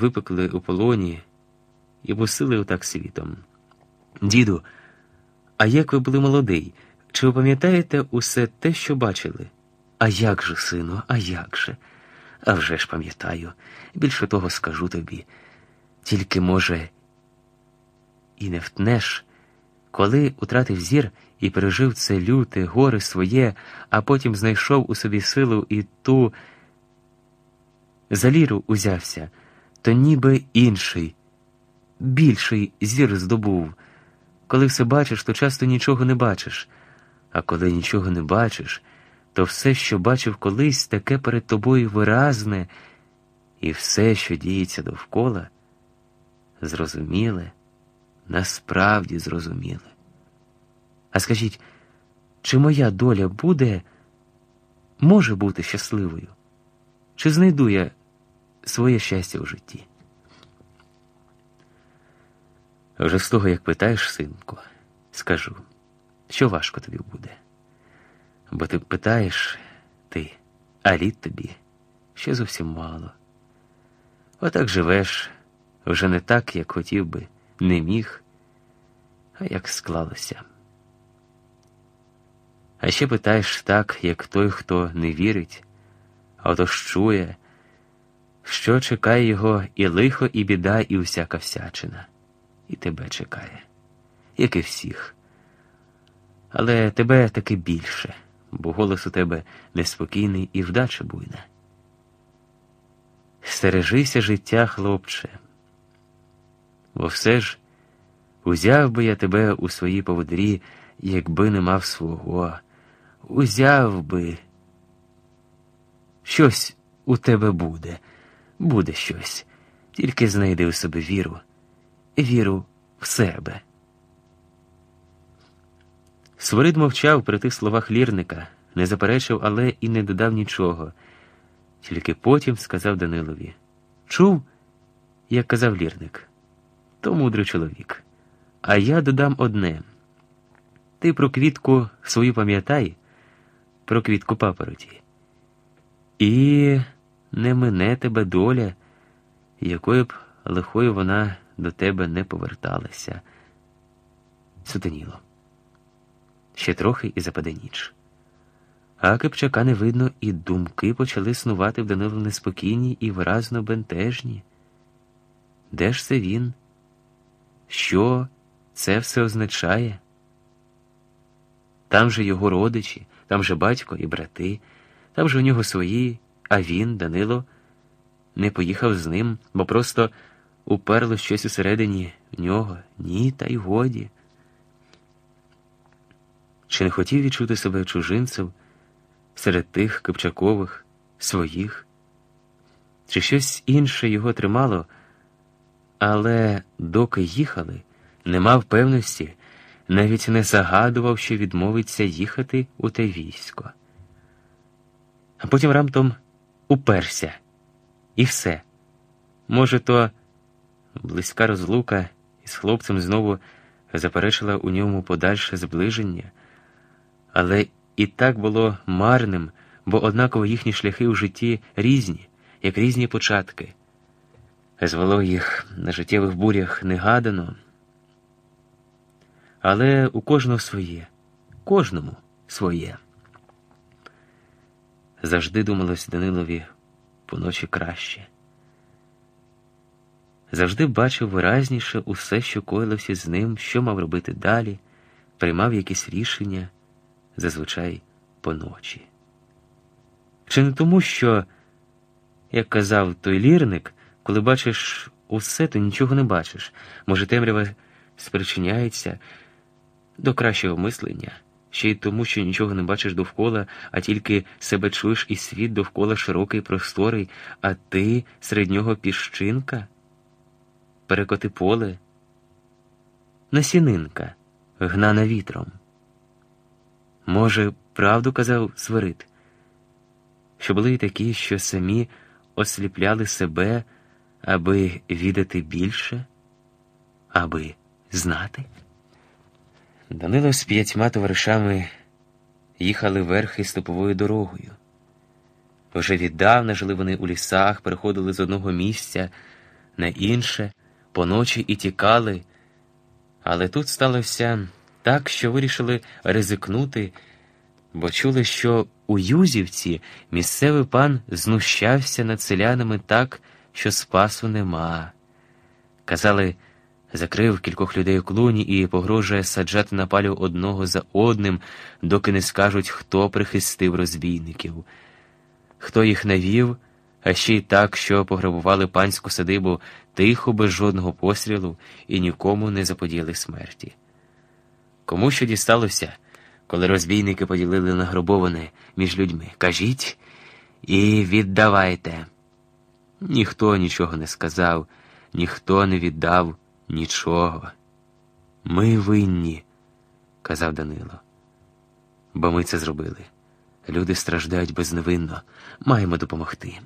випекли у полоні і бусили отак світом. Діду, а як ви були молодий, чи ви пам'ятаєте усе те, що бачили? А як же, сину, а як же? А вже ж пам'ятаю, більше того скажу тобі. Тільки, може, і не втнеш, коли утратив зір і пережив це люте горе своє, а потім знайшов у собі силу і ту за ліру узявся, то ніби інший, більший зір здобув. Коли все бачиш, то часто нічого не бачиш, а коли нічого не бачиш, то все, що бачив колись, таке перед тобою виразне, і все, що діється довкола, зрозуміле, насправді зрозуміле. А скажіть, чи моя доля буде, може бути щасливою? Чи знайду я своє щастя у житті? Вже з того, як питаєш, синку, скажу, що важко тобі буде. Бо ти питаєш ти, а літ тобі ще зовсім мало. Отак живеш вже не так, як хотів би, не міг, а як склалося. А ще питаєш так, як той, хто не вірить, а отож чує, що чекає його і лихо, і біда, і всяка всячина, і тебе чекає, як і всіх. Але тебе таки більше, бо голос у тебе неспокійний і вдача буйна. Стережися життя, хлопче, бо все ж узяв би я тебе у свої поводрі, якби не мав свого, узяв би. Щось у тебе буде, буде щось, тільки знайди у себе віру, віру в себе. Свирид мовчав при тих словах лірника, не заперечив, але і не додав нічого. Тільки потім сказав Данилові Чув, як казав лірник, то мудрий чоловік. А я додам одне. Ти про квітку свою пам'ятай, про квітку папороті. І не мине тебе доля, якою б лихою вона до тебе не поверталася. Сутеніло. Ще трохи і западе ніч. А Кипчака не видно, і думки почали снувати в Данилу неспокійні і виразно бентежні. Де ж це він? Що це все означає? Там же його родичі, там же батько і брати, там же у нього свої, а він, Данило, не поїхав з ним, бо просто уперло щось усередині в нього. Ні, та й годі. Чи не хотів відчути себе чужинцем серед тих Кипчакових, своїх? Чи щось інше його тримало, але доки їхали, не мав певності, навіть не загадував, що відмовиться їхати у те військо. А потім раптом уперся, і все. Може, то близька розлука із хлопцем знову заперечила у ньому подальше зближення, але і так було марним, бо однаково їхні шляхи у житті різні, як різні початки. Звело їх на життєвих бурях негадано. Але у кожного своє, кожному своє. Завжди думалось Данилові поночі краще. Завжди бачив виразніше усе, що коїлося з ним, що мав робити далі, приймав якісь рішення, зазвичай поночі. Чи не тому, що, як казав той лірник, коли бачиш усе, то нічого не бачиш, може, темрява спричиняється до кращого мислення, ще й тому, що нічого не бачиш довкола, а тільки себе чуєш і світ довкола широкий, просторий, а ти серед нього піщинка, перекоти поле, насінинка, гнана вітром. Може, правду казав Свирид, що були й такі, що самі осліпляли себе, аби відати більше, аби знати? Данило з п'ятьма товаришами їхали верхи степовою дорогою. Вже віддавна жили вони у лісах, переходили з одного місця на інше, поночі і тікали. Але тут сталося так, що вирішили ризикнути, бо чули, що у Юзівці місцевий пан знущався над селянами так, що спасу нема. Казали, закрив кількох людей у клуні і погрожує саджати на палю одного за одним, доки не скажуть, хто прихистив розбійників, хто їх навів, а ще й так, що пограбували панську садибу тихо, без жодного пострілу і нікому не заподіяли смерті. Кому що дісталося, коли розбійники поділили награбоване між людьми, кажіть і віддавайте. Ніхто нічого не сказав, ніхто не віддав нічого. Ми винні, казав Данило. Бо ми це зробили. Люди страждають безневинно, маємо допомогти.